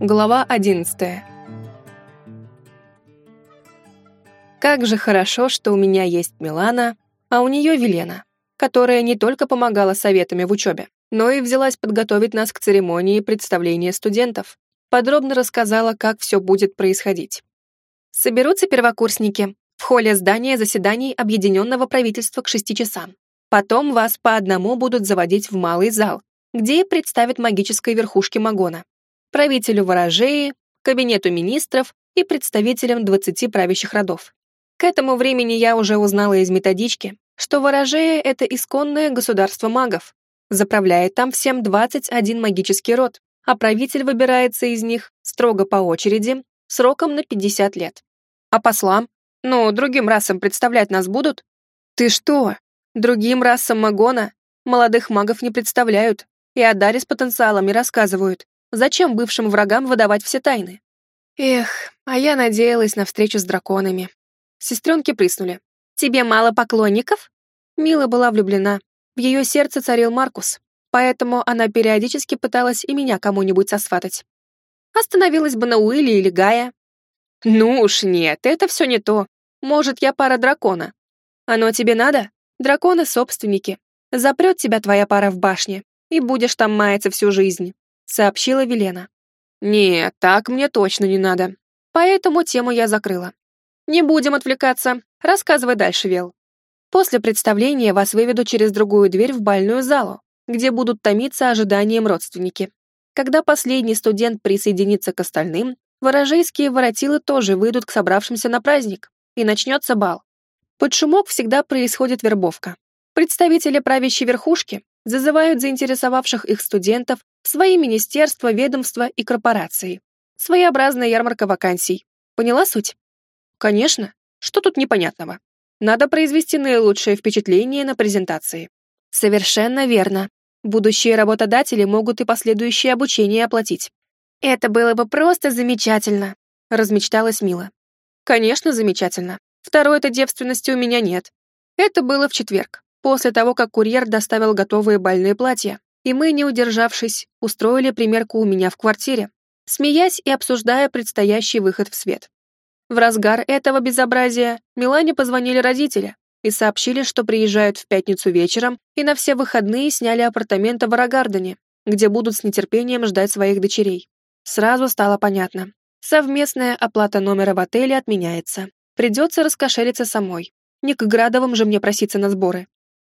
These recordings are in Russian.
Глава 11. Как же хорошо, что у меня есть Милана, а у нее Велена, которая не только помогала советами в учебе, но и взялась подготовить нас к церемонии представления студентов. Подробно рассказала, как все будет происходить. Соберутся первокурсники в холле здания заседаний Объединенного правительства к 6 часам. Потом вас по одному будут заводить в малый зал, где представят магической верхушки Магона, правителю ворожеи, кабинету министров и представителям 20 правящих родов. К этому времени я уже узнала из методички, что ворожея — это исконное государство магов. Заправляет там всем 21 магический род, а правитель выбирается из них строго по очереди, сроком на 50 лет. А послам? Ну, другим расам представлять нас будут? Ты что? Другим расам Магона молодых магов не представляют, и о даре с потенциалами рассказывают. Зачем бывшим врагам выдавать все тайны? Эх, а я надеялась на встречу с драконами. Сестренки прыснули. «Тебе мало поклонников?» Мила была влюблена. В ее сердце царил Маркус, поэтому она периодически пыталась и меня кому-нибудь сосватать. Остановилась бы на Уилле или Гая. «Ну уж нет, это все не то. Может, я пара дракона. Оно тебе надо? Драконы — собственники. Запрет тебя твоя пара в башне, и будешь там маяться всю жизнь», — сообщила Велена. «Нет, так мне точно не надо. Поэтому тему я закрыла. Не будем отвлекаться. Рассказывай дальше, Вел. После представления вас выведу через другую дверь в бальную залу, где будут томиться ожиданием родственники. Когда последний студент присоединится к остальным, ворожейские воротилы тоже выйдут к собравшимся на праздник, и начнется бал. Под шумок всегда происходит вербовка. Представители правящей верхушки зазывают заинтересовавших их студентов в свои министерства, ведомства и корпорации. Своеобразная ярмарка вакансий. Поняла суть? Конечно. Что тут непонятного? Надо произвести наилучшее впечатление на презентации. Совершенно верно. Будущие работодатели могут и последующее обучение оплатить. Это было бы просто замечательно, размечталась Мила. Конечно, замечательно. Второй-то девственности у меня нет. Это было в четверг после того, как курьер доставил готовые бальные платья, и мы, не удержавшись, устроили примерку у меня в квартире, смеясь и обсуждая предстоящий выход в свет. В разгар этого безобразия Милане позвонили родители и сообщили, что приезжают в пятницу вечером и на все выходные сняли апартаменты в Арагардене, где будут с нетерпением ждать своих дочерей. Сразу стало понятно. Совместная оплата номера в отеле отменяется. Придется раскошелиться самой. Не к Градовым же мне проситься на сборы.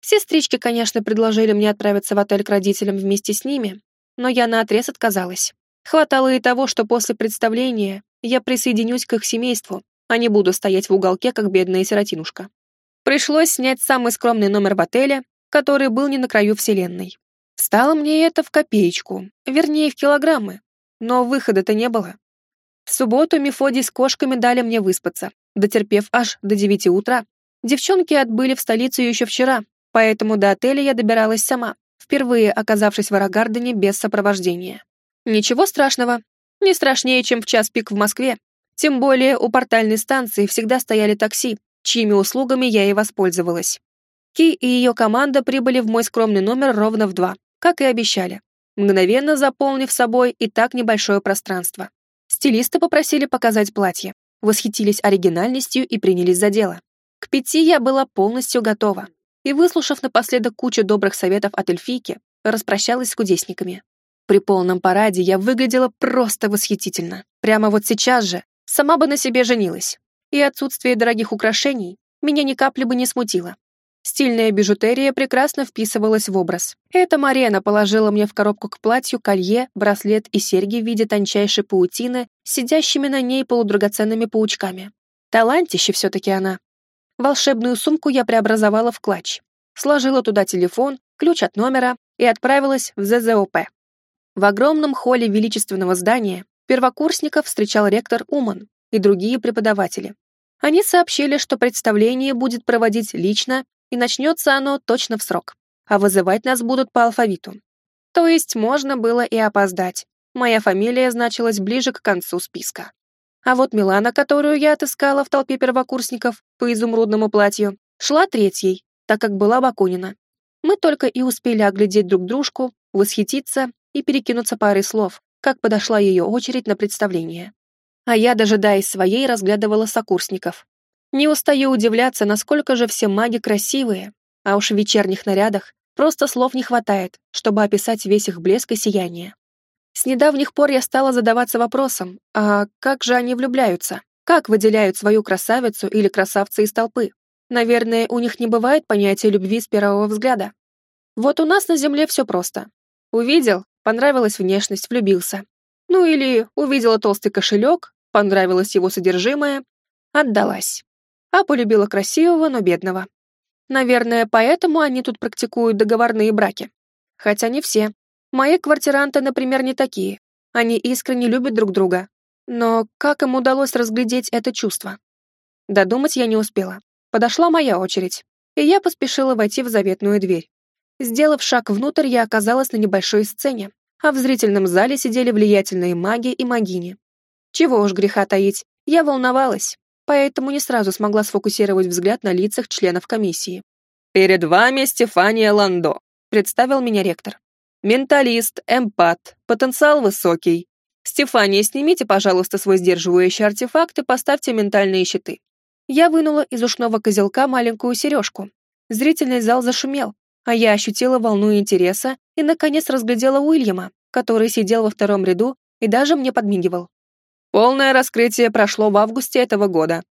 Сестрички, конечно, предложили мне отправиться в отель к родителям вместе с ними, но я наотрез отказалась. Хватало и того, что после представления я присоединюсь к их семейству, а не буду стоять в уголке, как бедная сиротинушка. Пришлось снять самый скромный номер в отеле, который был не на краю вселенной. Стало мне это в копеечку, вернее, в килограммы, но выхода-то не было. В субботу Мефодий с кошками дали мне выспаться, дотерпев аж до девяти утра. Девчонки отбыли в столицу еще вчера, поэтому до отеля я добиралась сама, впервые оказавшись в Арагардене без сопровождения. Ничего страшного, не страшнее, чем в час пик в Москве. Тем более у портальной станции всегда стояли такси, чьими услугами я и воспользовалась. Ки и ее команда прибыли в мой скромный номер ровно в два, как и обещали, мгновенно заполнив собой и так небольшое пространство. Стилисты попросили показать платье, восхитились оригинальностью и принялись за дело. К пяти я была полностью готова и, выслушав напоследок кучу добрых советов от эльфийки, распрощалась с кудесниками. При полном параде я выглядела просто восхитительно. Прямо вот сейчас же сама бы на себе женилась. И отсутствие дорогих украшений меня ни капли бы не смутило. Стильная бижутерия прекрасно вписывалась в образ. Эта Марена положила мне в коробку к платью колье, браслет и серьги в виде тончайшей паутины сидящими на ней полудрагоценными паучками. Талантище все-таки она. Волшебную сумку я преобразовала в клатч, сложила туда телефон, ключ от номера и отправилась в ЗЗОП. В огромном холле величественного здания первокурсников встречал ректор Уман и другие преподаватели. Они сообщили, что представление будет проводить лично и начнется оно точно в срок, а вызывать нас будут по алфавиту. То есть можно было и опоздать. Моя фамилия значилась ближе к концу списка. А вот Милана, которую я отыскала в толпе первокурсников по изумрудному платью, шла третьей, так как была Бакунина. Мы только и успели оглядеть друг дружку, восхититься и перекинуться парой слов, как подошла ее очередь на представление. А я, дожидаясь своей, разглядывала сокурсников. Не устаю удивляться, насколько же все маги красивые, а уж в вечерних нарядах просто слов не хватает, чтобы описать весь их блеск и сияние. С недавних пор я стала задаваться вопросом, а как же они влюбляются? Как выделяют свою красавицу или красавца из толпы? Наверное, у них не бывает понятия любви с первого взгляда. Вот у нас на Земле все просто. Увидел, понравилась внешность, влюбился. Ну или увидела толстый кошелек, понравилось его содержимое, отдалась. А полюбила красивого, но бедного. Наверное, поэтому они тут практикуют договорные браки. Хотя не все. Мои квартиранты, например, не такие. Они искренне любят друг друга. Но как им удалось разглядеть это чувство? Додумать я не успела. Подошла моя очередь, и я поспешила войти в заветную дверь. Сделав шаг внутрь, я оказалась на небольшой сцене, а в зрительном зале сидели влиятельные маги и магини. Чего уж греха таить, я волновалась, поэтому не сразу смогла сфокусировать взгляд на лицах членов комиссии. «Перед вами Стефания Ландо», — представил меня ректор. Менталист, эмпат, потенциал высокий. Стефания, снимите, пожалуйста, свой сдерживающий артефакт и поставьте ментальные щиты. Я вынула из ушного козелка маленькую сережку. Зрительный зал зашумел, а я ощутила волну интереса и, наконец, разглядела Уильяма, который сидел во втором ряду и даже мне подмигивал. Полное раскрытие прошло в августе этого года.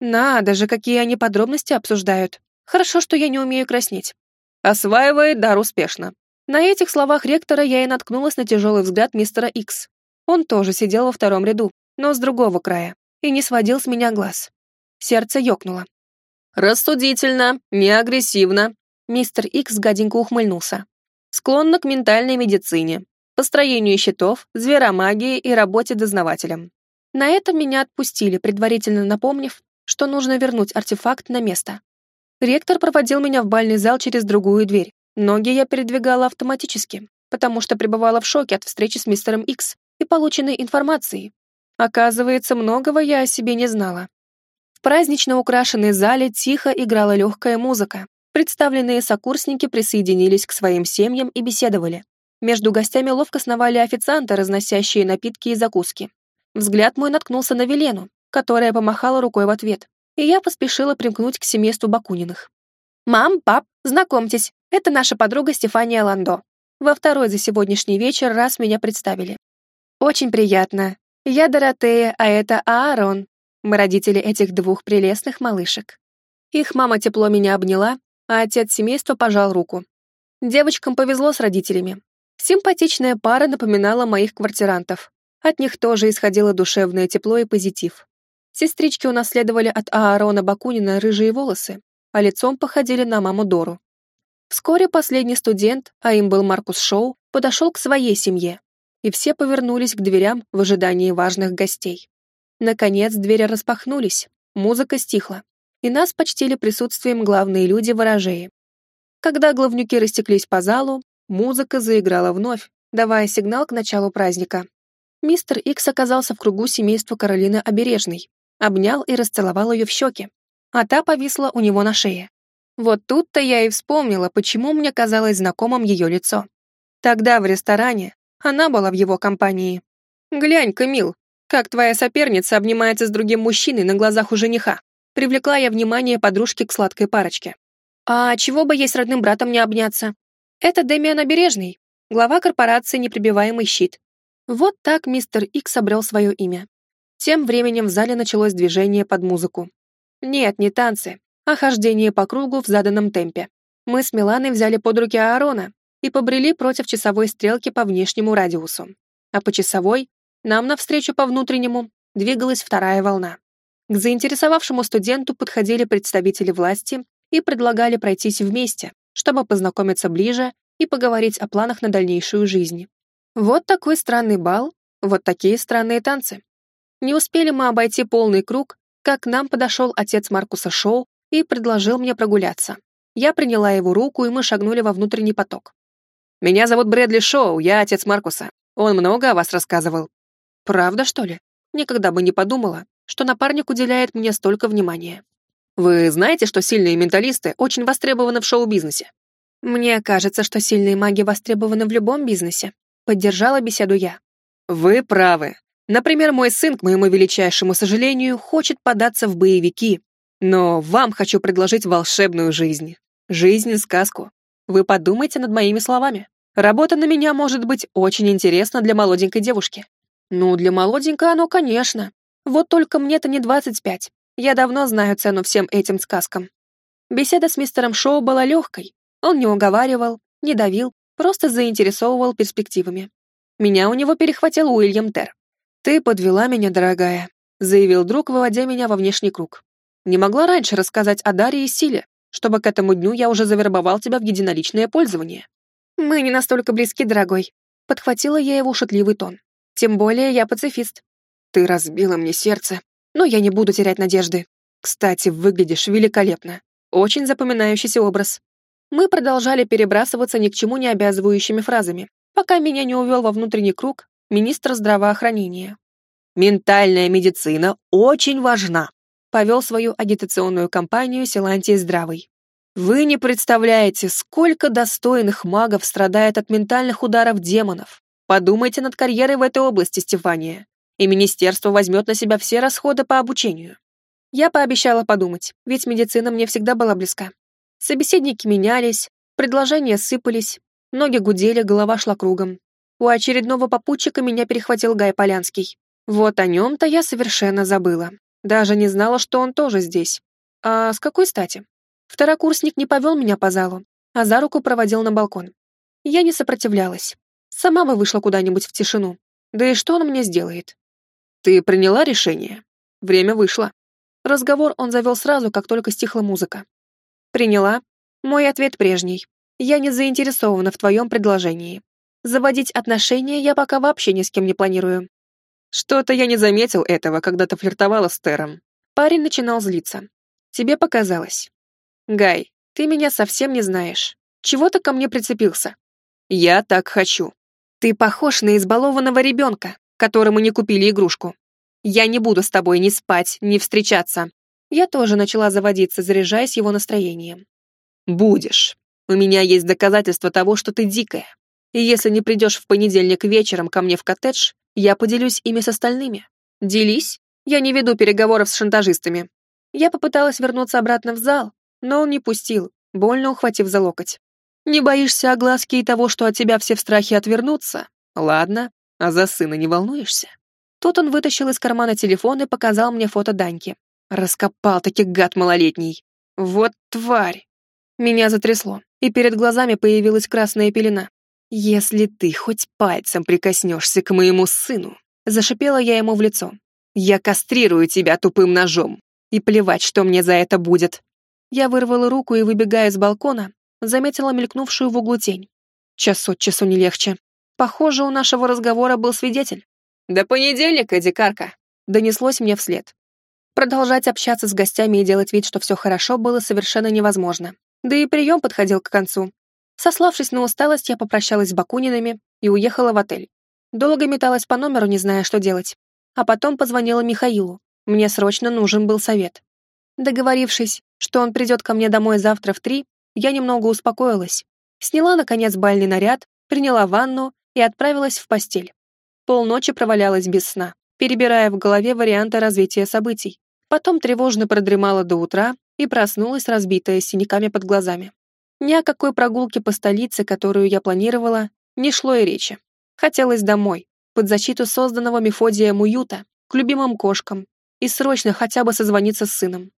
Надо же, какие они подробности обсуждают. Хорошо, что я не умею краснеть. Осваивает дар успешно. На этих словах ректора я и наткнулась на тяжелый взгляд мистера Икс. Он тоже сидел во втором ряду, но с другого края, и не сводил с меня глаз. Сердце ёкнуло. «Рассудительно, не агрессивно», мистер Икс гаденько ухмыльнулся. «Склонна к ментальной медицине, построению счетов, зверомагии и работе дознавателем». На этом меня отпустили, предварительно напомнив, что нужно вернуть артефакт на место. Ректор проводил меня в бальный зал через другую дверь, Ноги я передвигала автоматически, потому что пребывала в шоке от встречи с мистером Икс и полученной информации. Оказывается, многого я о себе не знала. В празднично украшенной зале тихо играла легкая музыка. Представленные сокурсники присоединились к своим семьям и беседовали. Между гостями ловко сновали официанты, разносящие напитки и закуски. Взгляд мой наткнулся на Велену, которая помахала рукой в ответ, и я поспешила примкнуть к семейству Бакуниных. «Мам, пап, знакомьтесь, это наша подруга Стефания Ландо. Во второй за сегодняшний вечер раз меня представили. Очень приятно. Я Доротея, а это Аарон. Мы родители этих двух прелестных малышек. Их мама тепло меня обняла, а отец семейства пожал руку. Девочкам повезло с родителями. Симпатичная пара напоминала моих квартирантов. От них тоже исходило душевное тепло и позитив. Сестрички унаследовали от Аарона Бакунина рыжие волосы, а лицом походили на маму Дору. Вскоре последний студент, а им был Маркус Шоу, подошел к своей семье, и все повернулись к дверям в ожидании важных гостей. Наконец двери распахнулись, музыка стихла, и нас почтили присутствием главные люди ворожеи. Когда главнюки растеклись по залу, музыка заиграла вновь, давая сигнал к началу праздника. Мистер Икс оказался в кругу семейства Каролины Обережной, обнял и расцеловал ее в щеки, а та повисла у него на шее. Вот тут-то я и вспомнила, почему мне казалось знакомым ее лицо. Тогда в ресторане она была в его компании. «Глянь-ка, Мил, как твоя соперница обнимается с другим мужчиной на глазах у жениха». Привлекла я внимание подружки к сладкой парочке. «А чего бы ей с родным братом не обняться? Это Дэмиан Обережный, глава корпорации «Неприбиваемый щит». Вот так мистер Икс обрел свое имя. Тем временем в зале началось движение под музыку. Нет, не танцы, а хождение по кругу в заданном темпе. Мы с Миланой взяли под руки Аарона и побрели против часовой стрелки по внешнему радиусу. А по часовой, нам навстречу по внутреннему, двигалась вторая волна. К заинтересовавшему студенту подходили представители власти и предлагали пройтись вместе, чтобы познакомиться ближе и поговорить о планах на дальнейшую жизнь. Вот такой странный бал, вот такие странные танцы. Не успели мы обойти полный круг, как к нам подошел отец Маркуса Шоу и предложил мне прогуляться. Я приняла его руку, и мы шагнули во внутренний поток. «Меня зовут Брэдли Шоу, я отец Маркуса. Он много о вас рассказывал». «Правда, что ли? Никогда бы не подумала, что напарник уделяет мне столько внимания». «Вы знаете, что сильные менталисты очень востребованы в шоу-бизнесе?» «Мне кажется, что сильные маги востребованы в любом бизнесе», — поддержала беседу я. Вы правы. Например, мой сын, к моему величайшему сожалению, хочет податься в боевики. Но вам хочу предложить волшебную жизнь. Жизнь-сказку. Вы подумайте над моими словами. Работа на меня может быть очень интересна для молоденькой девушки. Ну, для молоденькой оно, конечно. Вот только мне-то не 25. Я давно знаю цену всем этим сказкам. Беседа с мистером Шоу была легкой. Он не уговаривал, не давил, просто заинтересовывал перспективами. Меня у него перехватил Уильям Тер. «Ты подвела меня, дорогая», — заявил друг, выводя меня во внешний круг. «Не могла раньше рассказать о Даре и Силе, чтобы к этому дню я уже завербовал тебя в единоличное пользование». «Мы не настолько близки, дорогой», — подхватила я его шутливый тон. «Тем более я пацифист». «Ты разбила мне сердце, но я не буду терять надежды. Кстати, выглядишь великолепно. Очень запоминающийся образ». Мы продолжали перебрасываться ни к чему не обязывающими фразами, пока меня не увел во внутренний круг министр здравоохранения. «Ментальная медицина очень важна», повел свою агитационную кампанию Силантий Здравый. Вы не представляете, сколько достойных магов страдает от ментальных ударов демонов. Подумайте над карьерой в этой области, Стефания, и министерство возьмет на себя все расходы по обучению. Я пообещала подумать, ведь медицина мне всегда была близка. Собеседники менялись, предложения сыпались, ноги гудели, голова шла кругом. У очередного попутчика меня перехватил Гай Полянский. Вот о нем-то я совершенно забыла. Даже не знала, что он тоже здесь. А с какой стати? Второкурсник не повел меня по залу, а за руку проводил на балкон. Я не сопротивлялась. Сама бы вышла куда-нибудь в тишину. Да и что он мне сделает? Ты приняла решение? Время вышло. Разговор он завел сразу, как только стихла музыка. Приняла. Мой ответ прежний. Я не заинтересована в твоем предложении. Заводить отношения я пока вообще ни с кем не планирую. Что-то я не заметил этого, когда ты флиртовала с Тером. Парень начинал злиться. Тебе показалось. Гай, ты меня совсем не знаешь. Чего ты ко мне прицепился? Я так хочу. Ты похож на избалованного ребенка, которому не купили игрушку. Я не буду с тобой ни спать, ни встречаться. Я тоже начала заводиться, заряжаясь его настроением. Будешь. У меня есть доказательства того, что ты дикая. И если не придешь в понедельник вечером ко мне в коттедж, я поделюсь ими с остальными. Делись. Я не веду переговоров с шантажистами. Я попыталась вернуться обратно в зал, но он не пустил, больно ухватив за локоть. Не боишься огласки и того, что от тебя все в страхе отвернутся? Ладно, а за сына не волнуешься? Тут он вытащил из кармана телефон и показал мне фото Даньки. Раскопал-таки гад малолетний. Вот тварь. Меня затрясло, и перед глазами появилась красная пелена. «Если ты хоть пальцем прикоснешься к моему сыну», зашипела я ему в лицо, «я кастрирую тебя тупым ножом, и плевать, что мне за это будет». Я вырвала руку и, выбегая с балкона, заметила мелькнувшую в углу тень. Час от часу не легче. Похоже, у нашего разговора был свидетель. «До понедельника, дикарка!» донеслось мне вслед. Продолжать общаться с гостями и делать вид, что все хорошо, было совершенно невозможно. Да и прием подходил к концу. Сославшись на усталость, я попрощалась с Бакунинами и уехала в отель. Долго металась по номеру, не зная, что делать. А потом позвонила Михаилу. Мне срочно нужен был совет. Договорившись, что он придет ко мне домой завтра в три, я немного успокоилась. Сняла, наконец, бальный наряд, приняла ванну и отправилась в постель. Полночи провалялась без сна, перебирая в голове варианты развития событий. Потом тревожно продремала до утра и проснулась, разбитая синяками под глазами. Ни о какой прогулке по столице, которую я планировала, не шло и речи. Хотелось домой, под защиту созданного Мефодия Муюта, к любимым кошкам, и срочно хотя бы созвониться с сыном.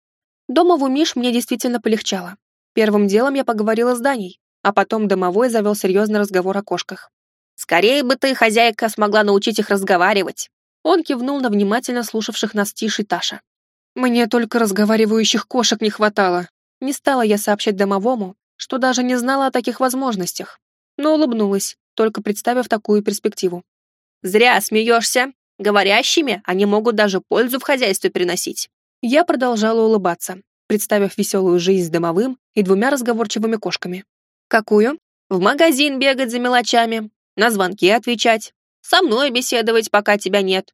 Дома в Умиш мне действительно полегчало. Первым делом я поговорила с Даней, а потом домовой завел серьезный разговор о кошках. «Скорее бы ты, хозяйка, смогла научить их разговаривать!» Он кивнул на внимательно слушавших нас Тиш и Таша. «Мне только разговаривающих кошек не хватало. Не стала я сообщать домовому, что даже не знала о таких возможностях, но улыбнулась, только представив такую перспективу. «Зря смеешься. Говорящими они могут даже пользу в хозяйстве приносить». Я продолжала улыбаться, представив веселую жизнь с домовым и двумя разговорчивыми кошками. «Какую?» «В магазин бегать за мелочами, на звонки отвечать, со мной беседовать, пока тебя нет».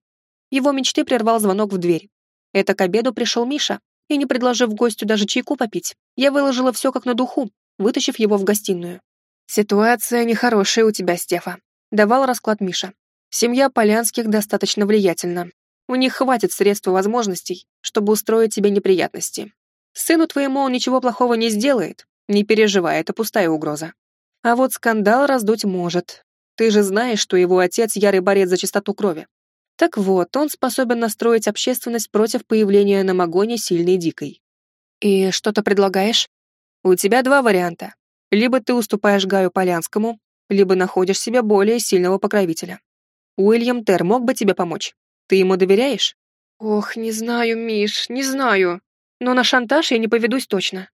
Его мечты прервал звонок в дверь. Это к обеду пришел Миша, и не предложив гостю даже чайку попить, я выложила все как на духу, вытащив его в гостиную. «Ситуация нехорошая у тебя, Стефа», — давал расклад Миша. Семья Полянских достаточно влиятельна. У них хватит средств и возможностей, чтобы устроить тебе неприятности. Сыну твоему он ничего плохого не сделает, не переживай, это пустая угроза. А вот скандал раздуть может. Ты же знаешь, что его отец ярый борец за чистоту крови. Так вот, он способен настроить общественность против появления на Магоне сильной дикой. И что ты предлагаешь? У тебя два варианта. Либо ты уступаешь Гаю Полянскому, либо находишь себе более сильного покровителя. Уильям Тер мог бы тебе помочь? Ты ему доверяешь? Ох, не знаю, Миш, не знаю. Но на шантаж я не поведусь точно.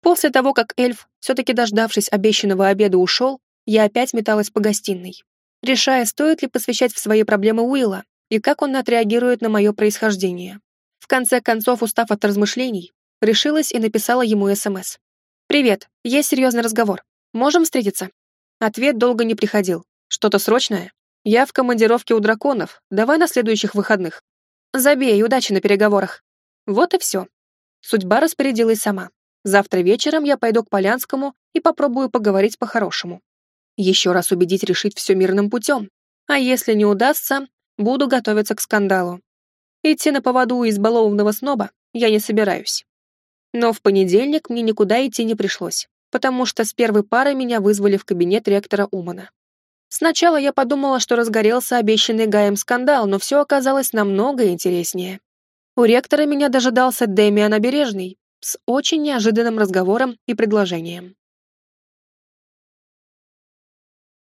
После того, как эльф, все-таки дождавшись обещанного обеда, ушел, я опять металась по гостиной, решая, стоит ли посвящать в свои проблемы Уилла и как он отреагирует на мое происхождение. В конце концов, устав от размышлений, решилась и написала ему СМС. «Привет, есть серьезный разговор. Можем встретиться?» Ответ долго не приходил. «Что-то срочное?» «Я в командировке у драконов. Давай на следующих выходных». «Забей, удачи на переговорах». Вот и все. Судьба распорядилась сама. Завтра вечером я пойду к Полянскому и попробую поговорить по-хорошему. Еще раз убедить решить все мирным путем. А если не удастся, буду готовиться к скандалу. Идти на поводу у избалованного сноба я не собираюсь. Но в понедельник мне никуда идти не пришлось, потому что с первой пары меня вызвали в кабинет ректора Умана. Сначала я подумала, что разгорелся обещанный Гаем скандал, но все оказалось намного интереснее. У ректора меня дожидался Дэмиан Обережный с очень неожиданным разговором и предложением.